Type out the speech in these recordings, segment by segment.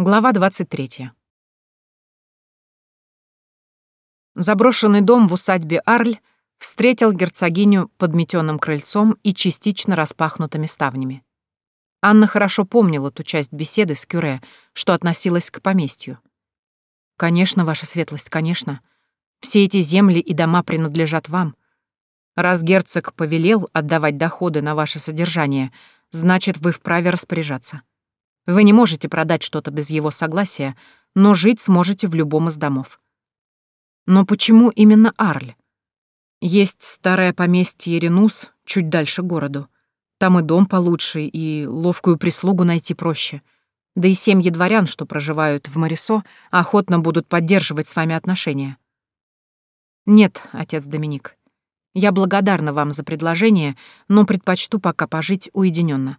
Глава 23. Заброшенный дом в усадьбе Арль встретил герцогиню подметенным крыльцом и частично распахнутыми ставнями. Анна хорошо помнила ту часть беседы с Кюре, что относилась к поместью. «Конечно, ваша светлость, конечно. Все эти земли и дома принадлежат вам. Раз герцог повелел отдавать доходы на ваше содержание, значит, вы вправе распоряжаться. Вы не можете продать что-то без его согласия, но жить сможете в любом из домов. Но почему именно Арль? Есть старое поместье Ренус чуть дальше городу. Там и дом получше, и ловкую прислугу найти проще. Да и семьи дворян, что проживают в Марисо, охотно будут поддерживать с вами отношения. Нет, отец Доминик. Я благодарна вам за предложение, но предпочту пока пожить уединенно.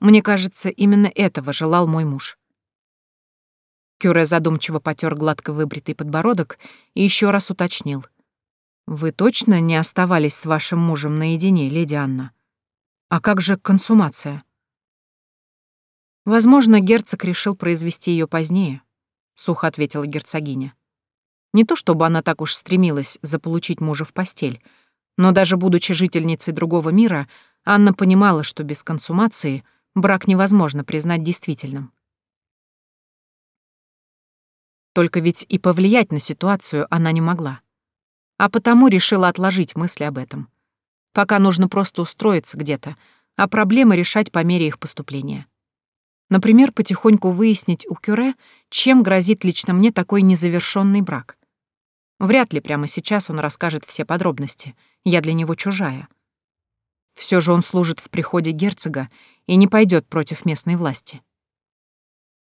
Мне кажется, именно этого желал мой муж. Кюре задумчиво потер гладко выбритый подбородок и еще раз уточнил. «Вы точно не оставались с вашим мужем наедине, леди Анна? А как же консумация?» «Возможно, герцог решил произвести ее позднее», — сухо ответила герцогиня. Не то чтобы она так уж стремилась заполучить мужа в постель, но даже будучи жительницей другого мира, Анна понимала, что без консумации — брак невозможно признать действительным. Только ведь и повлиять на ситуацию она не могла. А потому решила отложить мысли об этом. Пока нужно просто устроиться где-то, а проблемы решать по мере их поступления. Например, потихоньку выяснить у Кюре, чем грозит лично мне такой незавершенный брак. Вряд ли прямо сейчас он расскажет все подробности. Я для него чужая. Все же он служит в приходе герцога и не пойдет против местной власти.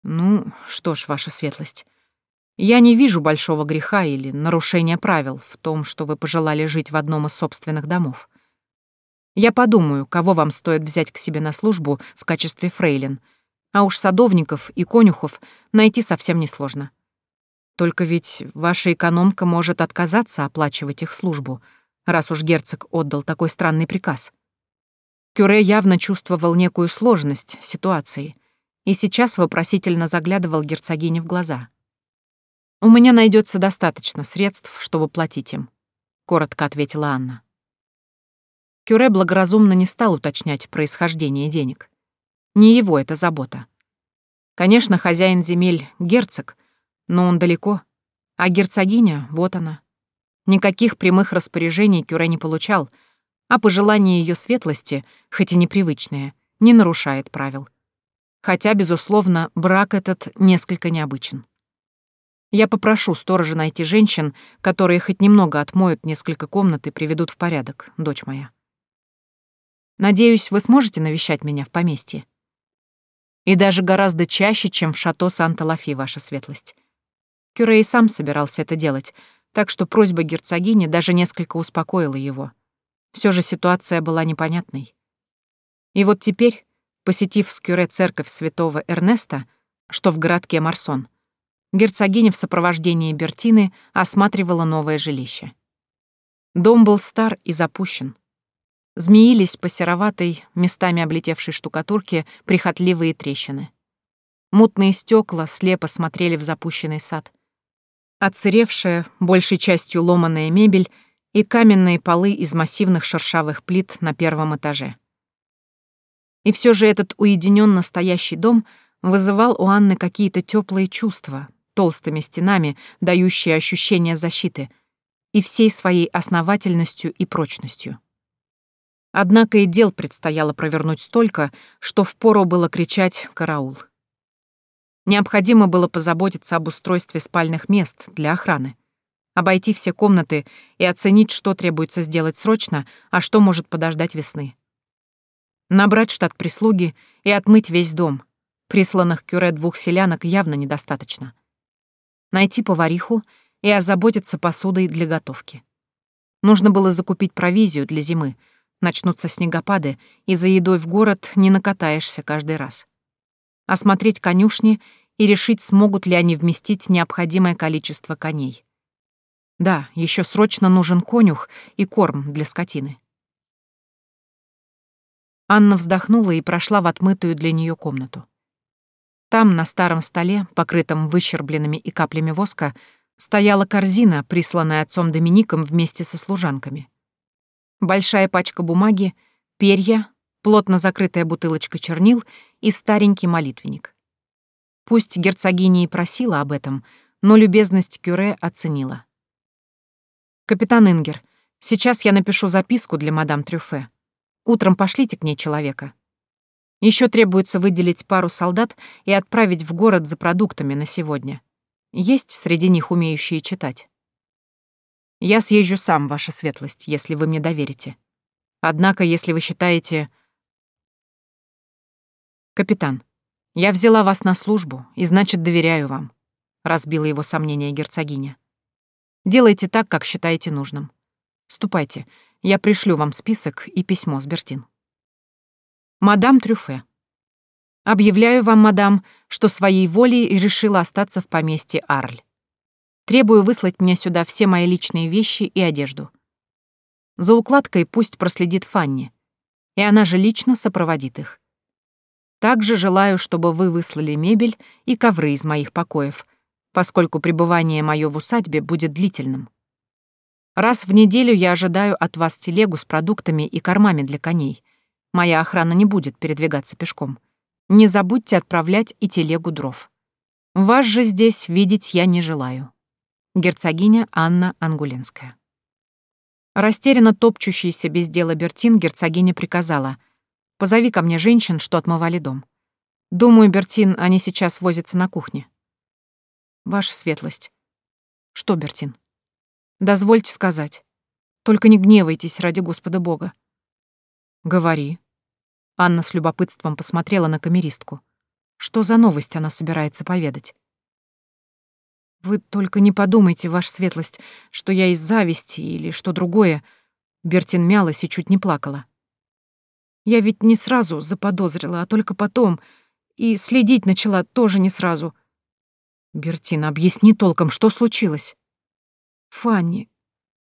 Ну, что ж, ваша светлость, я не вижу большого греха или нарушения правил в том, что вы пожелали жить в одном из собственных домов. Я подумаю, кого вам стоит взять к себе на службу в качестве фрейлин, а уж садовников и конюхов найти совсем несложно. Только ведь ваша экономка может отказаться оплачивать их службу, раз уж герцог отдал такой странный приказ. Кюре явно чувствовал некую сложность ситуации и сейчас вопросительно заглядывал герцогине в глаза. «У меня найдется достаточно средств, чтобы платить им», — коротко ответила Анна. Кюре благоразумно не стал уточнять происхождение денег. Не его это забота. Конечно, хозяин земель — герцог, но он далеко, а герцогиня — вот она. Никаких прямых распоряжений Кюре не получал — а пожелание ее светлости, хоть и непривычное, не нарушает правил. Хотя, безусловно, брак этот несколько необычен. Я попрошу сторожа найти женщин, которые хоть немного отмоют несколько комнат и приведут в порядок, дочь моя. Надеюсь, вы сможете навещать меня в поместье. И даже гораздо чаще, чем в шато Санта-Лафи, ваша светлость. Кюре и сам собирался это делать, так что просьба герцогини даже несколько успокоила его. Все же ситуация была непонятной. И вот теперь, посетив с Кюре церковь святого Эрнеста, что в городке Марсон, герцогиня в сопровождении Бертины осматривала новое жилище. Дом был стар и запущен. Змеились по сероватой, местами облетевшей штукатурке, прихотливые трещины. Мутные стекла слепо смотрели в запущенный сад. Отсыревшая, большей частью ломаная мебель и каменные полы из массивных шершавых плит на первом этаже. И все же этот уединенно стоящий дом вызывал у Анны какие-то теплые чувства, толстыми стенами, дающие ощущение защиты, и всей своей основательностью и прочностью. Однако и дел предстояло провернуть столько, что впору было кричать «караул». Необходимо было позаботиться об устройстве спальных мест для охраны обойти все комнаты и оценить, что требуется сделать срочно, а что может подождать весны. Набрать штат прислуги и отмыть весь дом. Присланных кюре двух селянок явно недостаточно. Найти повариху и озаботиться посудой для готовки. Нужно было закупить провизию для зимы. Начнутся снегопады, и за едой в город не накатаешься каждый раз. Осмотреть конюшни и решить, смогут ли они вместить необходимое количество коней. Да, еще срочно нужен конюх и корм для скотины. Анна вздохнула и прошла в отмытую для нее комнату. Там, на старом столе, покрытом выщербленными и каплями воска, стояла корзина, присланная отцом Домиником вместе со служанками. Большая пачка бумаги, перья, плотно закрытая бутылочка чернил и старенький молитвенник. Пусть герцогиня и просила об этом, но любезность Кюре оценила. «Капитан Ингер, сейчас я напишу записку для мадам Трюфе. Утром пошлите к ней человека. Еще требуется выделить пару солдат и отправить в город за продуктами на сегодня. Есть среди них умеющие читать. Я съезжу сам, ваша светлость, если вы мне доверите. Однако, если вы считаете... Капитан, я взяла вас на службу, и значит, доверяю вам, разбила его сомнения герцогиня. Делайте так, как считаете нужным. Ступайте, я пришлю вам список и письмо с Бертин. Мадам Трюфе. Объявляю вам, мадам, что своей волей решила остаться в поместье Арль. Требую выслать мне сюда все мои личные вещи и одежду. За укладкой пусть проследит Фанни, и она же лично сопроводит их. Также желаю, чтобы вы выслали мебель и ковры из моих покоев, поскольку пребывание мое в усадьбе будет длительным. Раз в неделю я ожидаю от вас телегу с продуктами и кормами для коней. Моя охрана не будет передвигаться пешком. Не забудьте отправлять и телегу дров. Вас же здесь видеть я не желаю. Герцогиня Анна Ангулинская. Растерянно топчущийся без дела Бертин герцогиня приказала «Позови ко мне женщин, что отмывали дом. Думаю, Бертин, они сейчас возятся на кухне». «Ваша светлость». «Что, Бертин?» «Дозвольте сказать. Только не гневайтесь ради Господа Бога». «Говори». Анна с любопытством посмотрела на камеристку. Что за новость она собирается поведать? «Вы только не подумайте, ваша светлость, что я из зависти или что другое». Бертин мялась и чуть не плакала. «Я ведь не сразу заподозрила, а только потом. И следить начала тоже не сразу». «Бертин, объясни толком, что случилось?» «Фанни.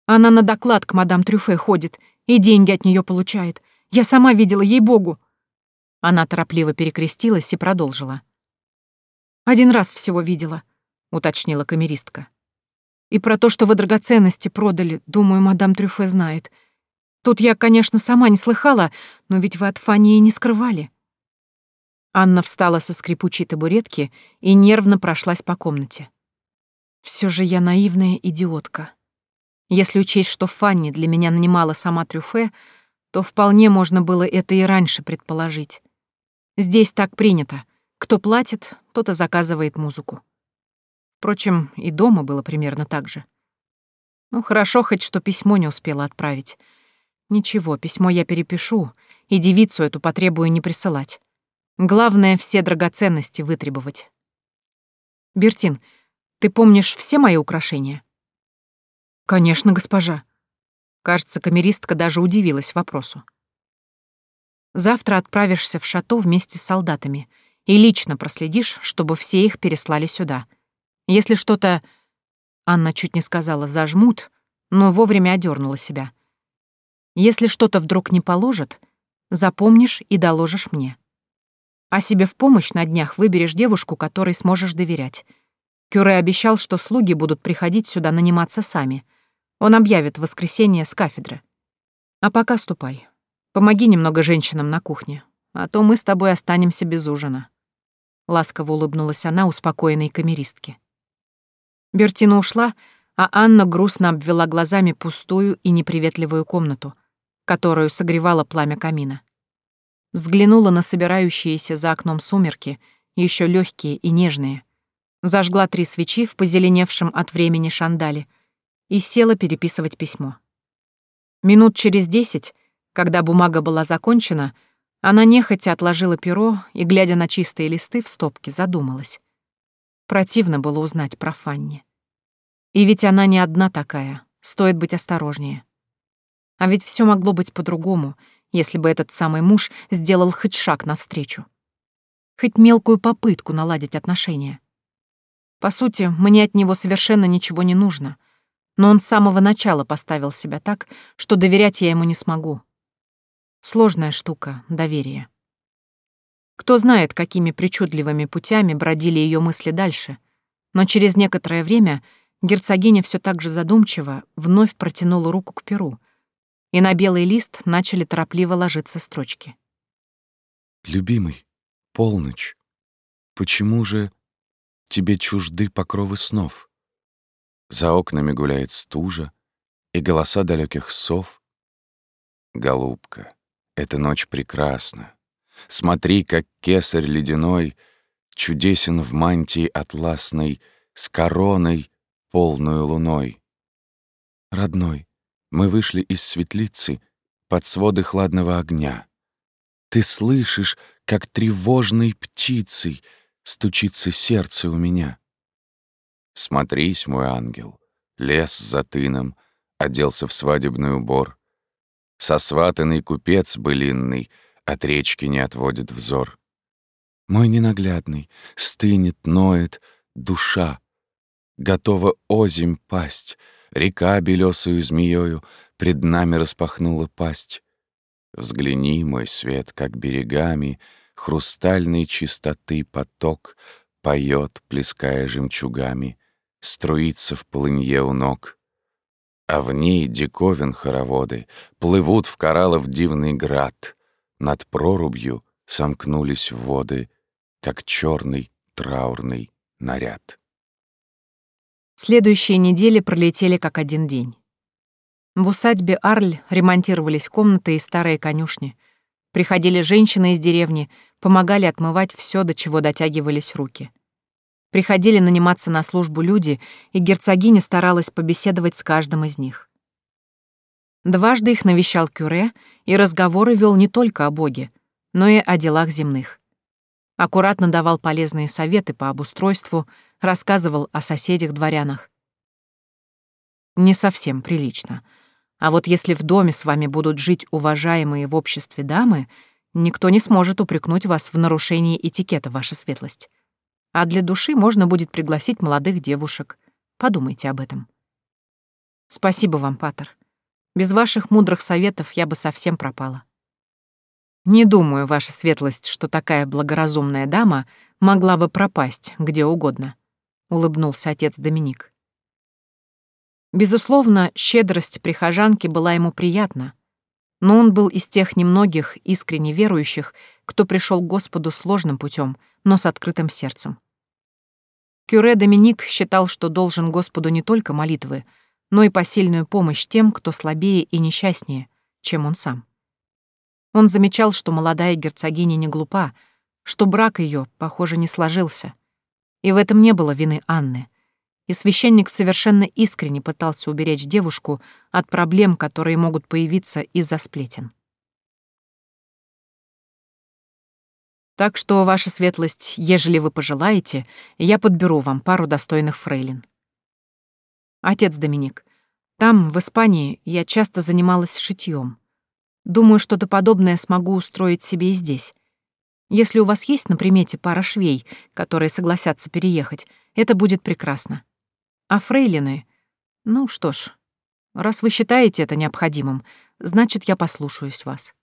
Она на доклад к мадам Трюфе ходит и деньги от нее получает. Я сама видела, ей-богу». Она торопливо перекрестилась и продолжила. «Один раз всего видела. — уточнила камеристка. «И про то, что вы драгоценности продали, думаю, мадам Трюфе знает. Тут я, конечно, сама не слыхала, но ведь вы от Фании не скрывали». Анна встала со скрипучей табуретки и нервно прошлась по комнате. Все же я наивная идиотка. Если учесть, что Фанни для меня нанимала сама Трюфе, то вполне можно было это и раньше предположить. Здесь так принято. Кто платит, тот и заказывает музыку. Впрочем, и дома было примерно так же. Ну, хорошо хоть, что письмо не успела отправить. Ничего, письмо я перепишу, и девицу эту потребую не присылать. Главное, все драгоценности вытребовать. Бертин, ты помнишь все мои украшения? Конечно, госпожа. Кажется, камеристка даже удивилась вопросу. Завтра отправишься в шато вместе с солдатами и лично проследишь, чтобы все их переслали сюда — если что-то... Анна чуть не сказала «зажмут», но вовремя одернула себя. Если что-то вдруг не положат, запомнишь и доложишь мне. А себе в помощь на днях выберешь девушку, которой сможешь доверять. Кюре обещал, что слуги будут приходить сюда наниматься сами. Он объявит в воскресенье с кафедры. А пока ступай. Помоги немного женщинам на кухне, а то мы с тобой останемся без ужина. Ласково улыбнулась она успокоенной камеристке. Бертина ушла, а Анна грустно обвела глазами пустую и неприветливую комнату, которую согревало пламя камина. Взглянула на собирающиеся за окном сумерки, еще легкие и нежные. Зажгла три свечи в позеленевшем от времени шандале и села переписывать письмо. Минут через десять, когда бумага была закончена, она нехотя отложила перо и, глядя на чистые листы в стопке, задумалась. Противно было узнать про Фанни. И ведь она не одна такая, стоит быть осторожнее. А ведь все могло быть по-другому, если бы этот самый муж сделал хоть шаг навстречу. Хоть мелкую попытку наладить отношения. По сути, мне от него совершенно ничего не нужно, но он с самого начала поставил себя так, что доверять я ему не смогу. Сложная штука — доверие. Кто знает, какими причудливыми путями бродили ее мысли дальше, но через некоторое время герцогиня все так же задумчиво вновь протянула руку к перу, и на белый лист начали торопливо ложиться строчки. «Любимый, полночь, почему же тебе чужды покровы снов? За окнами гуляет стужа и голоса далеких сов. Голубка, эта ночь прекрасна. Смотри, как кесарь ледяной Чудесен в мантии атласной С короной, полную луной. Родной, мы вышли из светлицы Под своды хладного огня. Ты слышишь, как тревожной птицей Стучится сердце у меня. Смотрись, мой ангел, лес за тыном Оделся в свадебный убор. Сосватанный купец былинный От речки не отводит взор. Мой ненаглядный, стынет, ноет душа. Готова озимь пасть, река белесую змеёю Пред нами распахнула пасть. Взгляни, мой свет, как берегами Хрустальной чистоты поток Поет, плеская жемчугами, Струится в полынье у ног. А в ней диковин хороводы Плывут в кораллов дивный град. Над прорубью сомкнулись воды, Как черный траурный наряд. Следующие недели пролетели как один день. В усадьбе Арль ремонтировались комнаты и старые конюшни. Приходили женщины из деревни, помогали отмывать все, до чего дотягивались руки. Приходили наниматься на службу люди, и герцогиня старалась побеседовать с каждым из них. Дважды их навещал Кюре, и разговоры вел не только о Боге, но и о делах земных. Аккуратно давал полезные советы по обустройству, рассказывал о соседях-дворянах. Не совсем прилично. А вот если в доме с вами будут жить уважаемые в обществе дамы, никто не сможет упрекнуть вас в нарушении этикета, ваша светлость. А для души можно будет пригласить молодых девушек. Подумайте об этом. Спасибо вам, Патер. Без ваших мудрых советов я бы совсем пропала. Не думаю, ваша светлость, что такая благоразумная дама могла бы пропасть где угодно, улыбнулся отец Доминик. Безусловно, щедрость прихожанки была ему приятна, но он был из тех немногих искренне верующих, кто пришел к Господу сложным путем, но с открытым сердцем. Кюре Доминик считал, что должен Господу не только молитвы, но и посильную помощь тем, кто слабее и несчастнее, чем он сам. Он замечал, что молодая герцогиня не глупа, что брак ее, похоже, не сложился. И в этом не было вины Анны — и священник совершенно искренне пытался уберечь девушку от проблем, которые могут появиться из-за сплетен. Так что, ваша светлость, ежели вы пожелаете, я подберу вам пару достойных фрейлин. Отец Доминик, там, в Испании, я часто занималась шитьем. Думаю, что-то подобное смогу устроить себе и здесь. Если у вас есть на примете пара швей, которые согласятся переехать, это будет прекрасно. А фрейлины? Ну что ж, раз вы считаете это необходимым, значит, я послушаюсь вас.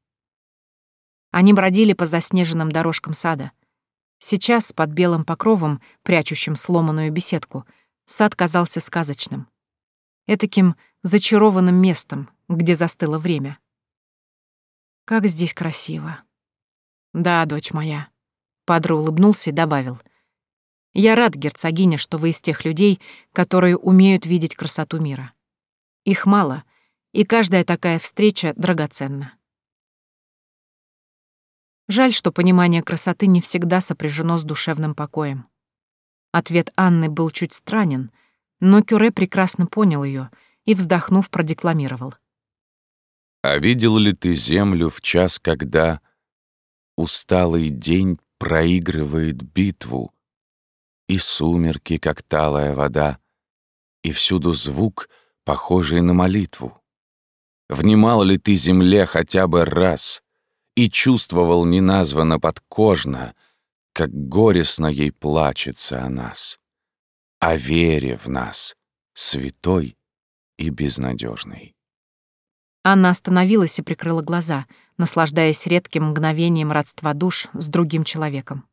Они бродили по заснеженным дорожкам сада. Сейчас, под белым покровом, прячущим сломанную беседку, сад казался сказочным. Этаким зачарованным местом, где застыло время. Как здесь красиво. Да, дочь моя. Падре улыбнулся и добавил — я рад, герцогиня, что вы из тех людей, которые умеют видеть красоту мира. Их мало, и каждая такая встреча драгоценна. Жаль, что понимание красоты не всегда сопряжено с душевным покоем. Ответ Анны был чуть странен, но Кюре прекрасно понял ее и, вздохнув, продекламировал. «А видел ли ты землю в час, когда усталый день проигрывает битву, и сумерки, как талая вода, и всюду звук, похожий на молитву. Внимал ли ты земле хотя бы раз и чувствовал неназванно подкожно, как горестно ей плачется о нас, о вере в нас, святой и безнадежной? Анна остановилась и прикрыла глаза, наслаждаясь редким мгновением родства душ с другим человеком.